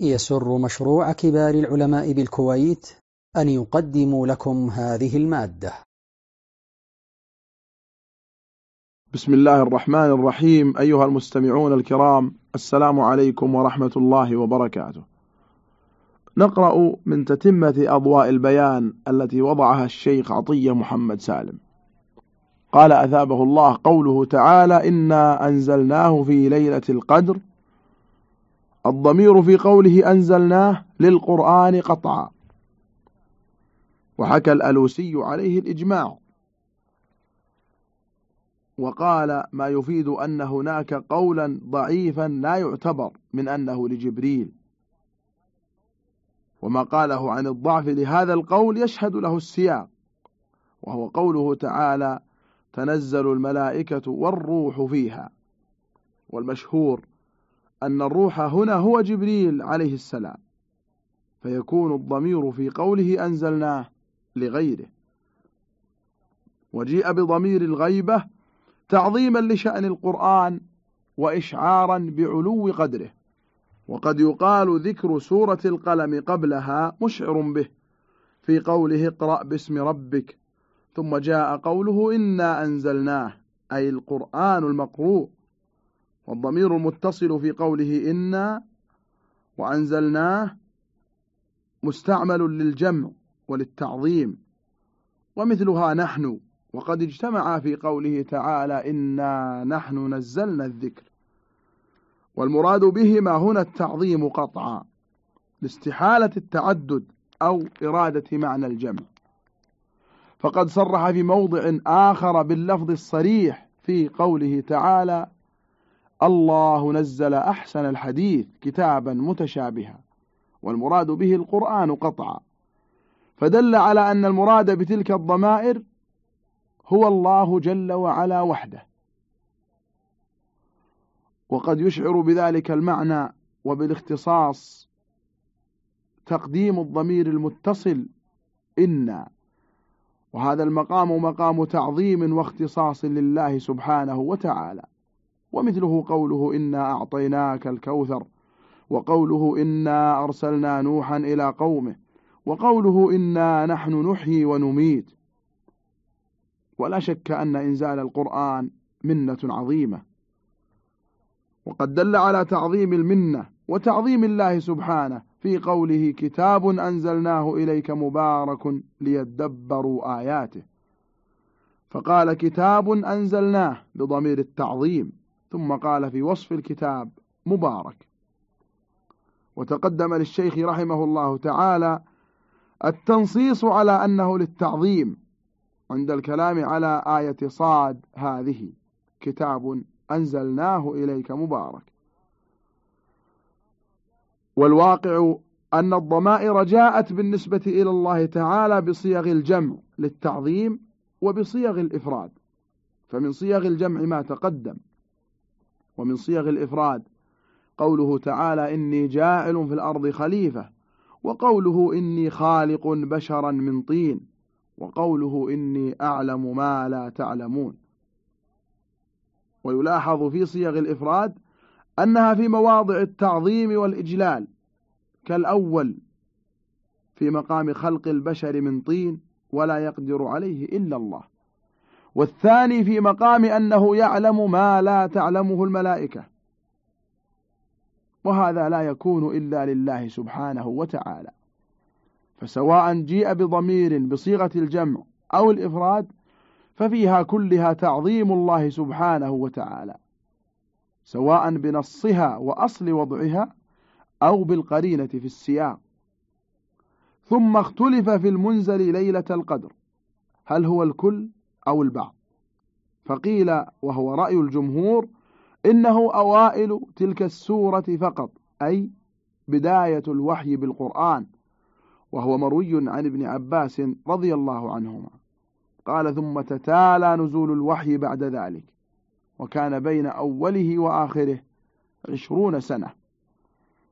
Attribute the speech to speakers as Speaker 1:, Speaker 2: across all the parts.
Speaker 1: يسر مشروع كبار العلماء بالكويت أن يقدم لكم هذه المادة.
Speaker 2: بسم الله الرحمن الرحيم. أيها المستمعون الكرام السلام عليكم ورحمة الله وبركاته. نقرأ من تتمة أضواء البيان التي وضعها الشيخ عطية محمد سالم. قال أثابه الله قوله تعالى إنا أنزلناه في ليلة القدر الضمير في قوله أنزلناه للقرآن قطعا. وحكى الألوسي عليه الإجماع. وقال ما يفيد أن هناك قولا ضعيفا لا يعتبر من أنه لجبريل. وما قاله عن الضعف لهذا القول يشهد له السياق. وهو قوله تعالى تنزل الملائكة والروح فيها. والمشهور أن الروح هنا هو جبريل عليه السلام فيكون الضمير في قوله أنزلناه لغيره. وجيء بضمير الغيبة تعظيما لشأن القرآن وإشعارا بعلو قدره. وقد يقال ذكر سورة القلم قبلها مشعر به في قوله اقرأ باسم ربك. ثم جاء قوله إنا أنزلناه أي القرآن المقروء. والضمير المتصل في قوله إنا وأنزلناه مستعمل للجمع وللتعظيم ومثلها نحن وقد اجتمع في قوله تعالى إنا نحن نزلنا الذكر والمراد بهما هنا التعظيم قطعا لاستحالة التعدد أو إرادة معنى الجمع فقد صرح في موضع آخر باللفظ الصريح في قوله تعالى الله نزل أحسن الحديث كتابا متشابها والمراد به القرآن قطعا. فدل على أن المراد بتلك الضمائر هو الله جل وعلا وحده. وقد يشعر بذلك المعنى وبالاختصاص تقديم الضمير المتصل إنا وهذا المقام مقام تعظيم واختصاص لله سبحانه وتعالى. ومثله قوله إنا أعطيناك الكوثر وقوله إنا أرسلنا نوحا إلى قومه وقوله إنا نحن نحيي ونميت. ولا شك أن إنزال القرآن منة عظيمة. وقد دل على تعظيم المنة وتعظيم الله سبحانه في قوله كتاب أنزلناه إليك مبارك ليدبروا آياته. فقال كتاب أنزلناه بضمير التعظيم. ثم قال في وصف الكتاب مبارك. وتقدم للشيخ رحمه الله تعالى التنصيص على أنه للتعظيم عند الكلام على آية صاد هذه. كتاب أنزلناه إليك مبارك. والواقع أن الضمائر جاءت بالنسبة إلى الله تعالى بصيغ الجمع للتعظيم وبصيغ الإفراد. فمن صيغ الجمع ما تقدم. ومن صيغ الإفراد قوله تعالى إني جاعل في الأرض خليفة وقوله إني خالق بشرا من طين وقوله إني أعلم ما لا تعلمون. ويلاحظ في صيغ الإفراد أنها في مواضع التعظيم والإجلال كالأول في مقام خلق البشر من طين ولا يقدر عليه إلا الله. والثاني في مقام أنه يعلم ما لا تعلمه الملائكة. وهذا لا يكون إلا لله سبحانه وتعالى. فسواء جيء بضمير بصيغة الجمع أو الإفراد ففيها كلها تعظيم الله سبحانه وتعالى. سواء بنصها وأصل وضعها أو بالقرينة في السياق. ثم اختلف في المنزل ليلة القدر. هل هو الكل؟ أو البعض. فقيل وهو رأي الجمهور إنه أوائل تلك السورة فقط أي بداية الوحي بالقرآن وهو مروي عن ابن عباس رضي الله عنهما. قال ثم تتالى نزول الوحي بعد ذلك وكان بين أوله وآخره عشرون سنة.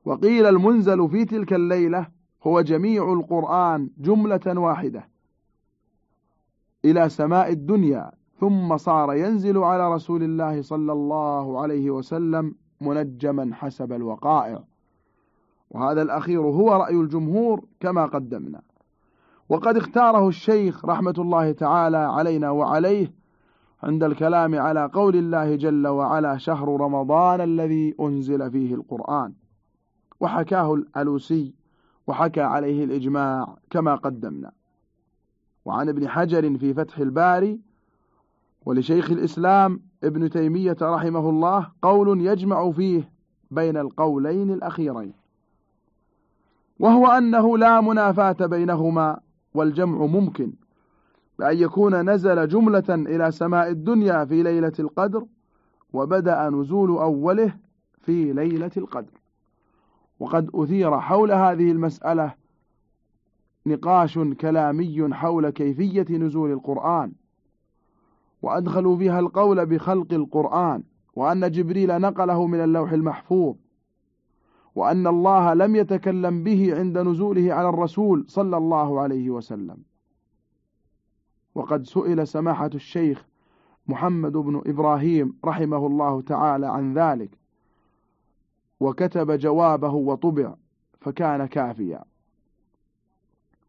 Speaker 2: وقيل المنزل في تلك الليلة هو جميع القرآن جملة واحدة إلى سماء الدنيا ثم صار ينزل على رسول الله صلى الله عليه وسلم منجما حسب الوقائع. وهذا الأخير هو رأي الجمهور كما قدمنا. وقد اختاره الشيخ رحمة الله تعالى علينا وعليه عند الكلام على قول الله جل وعلا شهر رمضان الذي أنزل فيه القرآن. وحكاه الألوسي وحكى عليه الإجماع كما قدمنا. وعن ابن حجر في فتح الباري ولشيخ الإسلام ابن تيمية رحمه الله قول يجمع فيه بين القولين الأخيرين وهو أنه لا منافاة بينهما والجمع ممكن بأن يكون نزل جملة إلى سماء الدنيا في ليلة القدر وبدأ نزول أوله في ليلة القدر وقد أثير حول هذه المسألة نقاش كلامي حول كيفية نزول القرآن. وأدخلوا فيها القول بخلق القرآن وأن جبريل نقله من اللوح المحفوظ وأن الله لم يتكلم به عند نزوله على الرسول صلى الله عليه وسلم. وقد سئل سماحة الشيخ محمد بن إبراهيم رحمه الله تعالى عن ذلك وكتب جوابه وطبع فكان كافيا.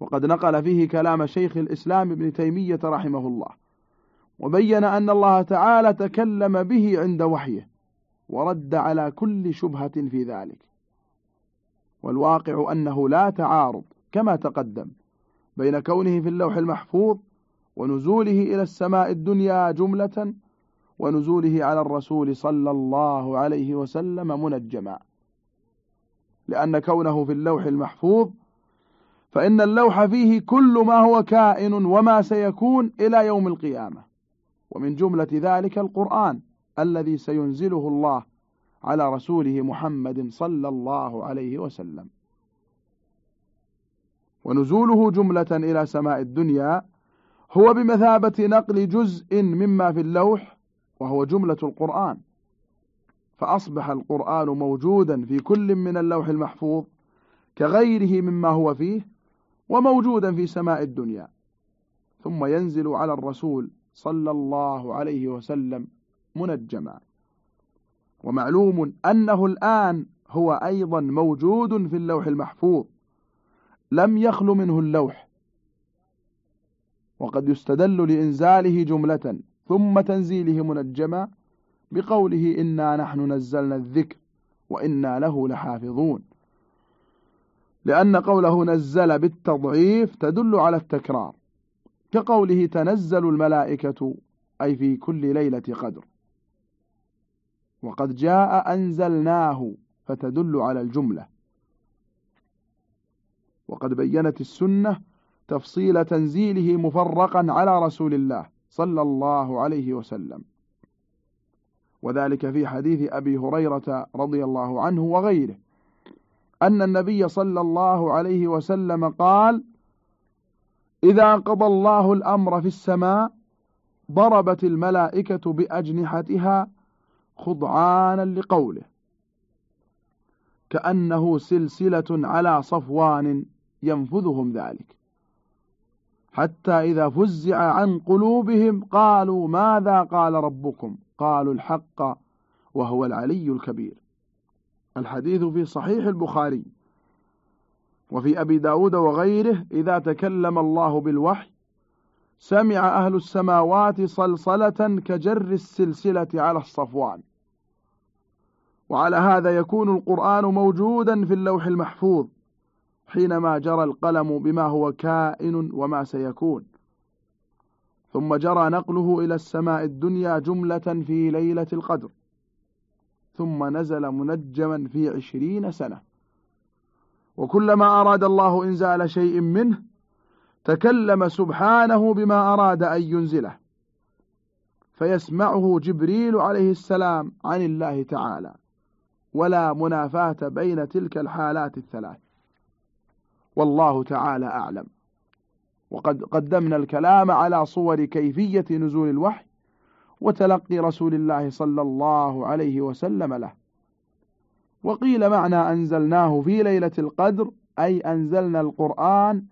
Speaker 2: وقد نقل فيه كلام شيخ الإسلام ابن تيمية رحمه الله وبين أن الله تعالى تكلم به عند وحيه ورد على كل شبهة في ذلك. والواقع أنه لا تعارض كما تقدم بين كونه في اللوح المحفوظ ونزوله إلى السماء الدنيا جملة ونزوله على الرسول صلى الله عليه وسلم منجما لأن كونه في اللوح المحفوظ فإن اللوح فيه كل ما هو كائن وما سيكون إلى يوم القيامة. ومن جملة ذلك القرآن الذي سينزله الله على رسوله محمد صلى الله عليه وسلم. ونزوله جملة إلى سماء الدنيا هو بمثابة نقل جزء مما في اللوح وهو جملة القرآن. فأصبح القرآن موجودا في كل من اللوح المحفوظ كغيره مما هو فيه وموجودا في سماء الدنيا. ثم ينزل على الرسول صلى الله عليه وسلم منجما. ومعلوم أنه الآن هو أيضا موجود في اللوح المحفوظ. لم يخل منه اللوح. وقد يستدل لإنزاله جملة ثم تنزيله منجما بقوله إنا نحن نزلنا الذكر وإنا له لحافظون. لأن قوله نزل بالتضعيف تدل على التكرار. كقوله تنزل الملائكة أي في كل ليلة قدر. وقد جاء أنزلناه فتدل على الجملة. وقد بينت السنة تفصيل تنزيله مفرقا على رسول الله صلى الله عليه وسلم. وذلك في حديث أبي هريرة رضي الله عنه وغيره. أن النبي صلى الله عليه وسلم قال إذا قضى الله الأمر في السماء ضربت الملائكة بأجنحتها خضعانا لقوله كأنه سلسلة على صفوان ينفذهم ذلك. حتى إذا فزع عن قلوبهم قالوا ماذا قال ربكم؟ قالوا الحق وهو العلي الكبير. الحديث في صحيح البخاري. وفي أبي داود وغيره إذا تكلم الله بالوحي سمع أهل السماوات صلصلة كجر السلسلة على الصفوان. وعلى هذا يكون القرآن موجودا في اللوح المحفوظ حينما جرى القلم بما هو كائن وما سيكون. ثم جرى نقله إلى السماء الدنيا جملة في ليلة القدر. ثم نزل منجما في عشرين سنة. وكلما أراد الله إنزال شيء منه تكلم سبحانه بما أراد أن ينزله. فيسمعه جبريل عليه السلام عن الله تعالى. ولا منافاة بين تلك الحالات الثلاث. والله تعالى أعلم. وقد قدمنا الكلام على صور كيفية نزول الوحي. وتلقي رسول الله صلى الله عليه وسلم له. وقيل معنى أنزلناه في ليلة القدر أي أنزلنا القرآن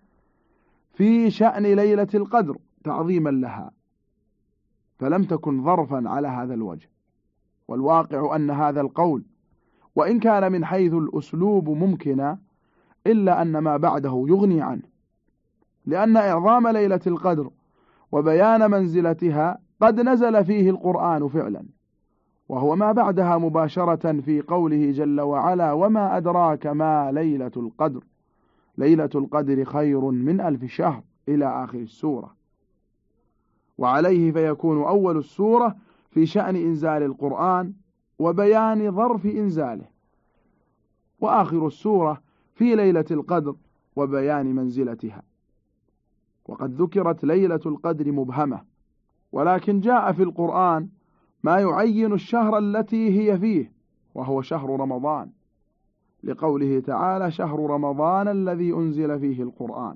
Speaker 2: في شأن ليلة القدر تعظيما لها. فلم تكن ظرفا على هذا الوجه. والواقع أن هذا القول وإن كان من حيث الأسلوب ممكنا إلا أن ما بعده يغني عنه. لأن إعظام ليلة القدر وبيان منزلتها قد نزل فيه القرآن فعلا وهو ما بعدها مباشرة في قوله جل وعلا وما أدراك ما ليلة القدر. ليلة القدر خير من ألف شهر إلى آخر السورة. وعليه فيكون أول السورة في شأن إنزال القرآن وبيان ظرف إنزاله. وآخر السورة في ليلة القدر وبيان منزلتها. وقد ذكرت ليلة القدر مبهمة ولكن جاء في القرآن ما يعين الشهر التي هي فيه وهو شهر رمضان. لقوله تعالى شهر رمضان الذي أنزل فيه القرآن.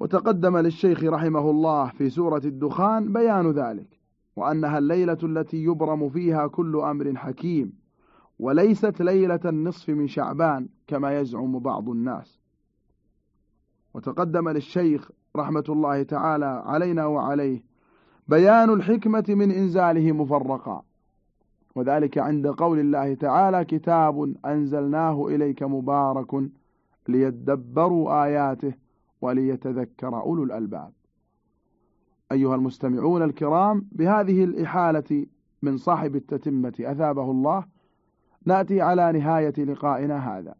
Speaker 2: وتقدم للشيخ رحمه الله في سورة الدخان بيان ذلك وأنها الليلة التي يبرم فيها كل أمر حكيم وليست ليلة النصف من شعبان كما يزعم بعض الناس. وتقدم للشيخ رحمة الله تعالى علينا وعليه. بيان الحكمة من إنزاله مفرقا. وذلك عند قول الله تعالى كتاب أنزلناه إليك مبارك ليدبروا آياته وليتذكر أولو الألباب. أيها المستمعون الكرام بهذه الإحالة من صاحب التتمة أثابه الله نأتي على نهاية لقائنا هذا.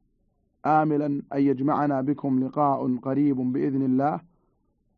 Speaker 2: آملا أن يجمعنا بكم لقاء قريب بإذن الله.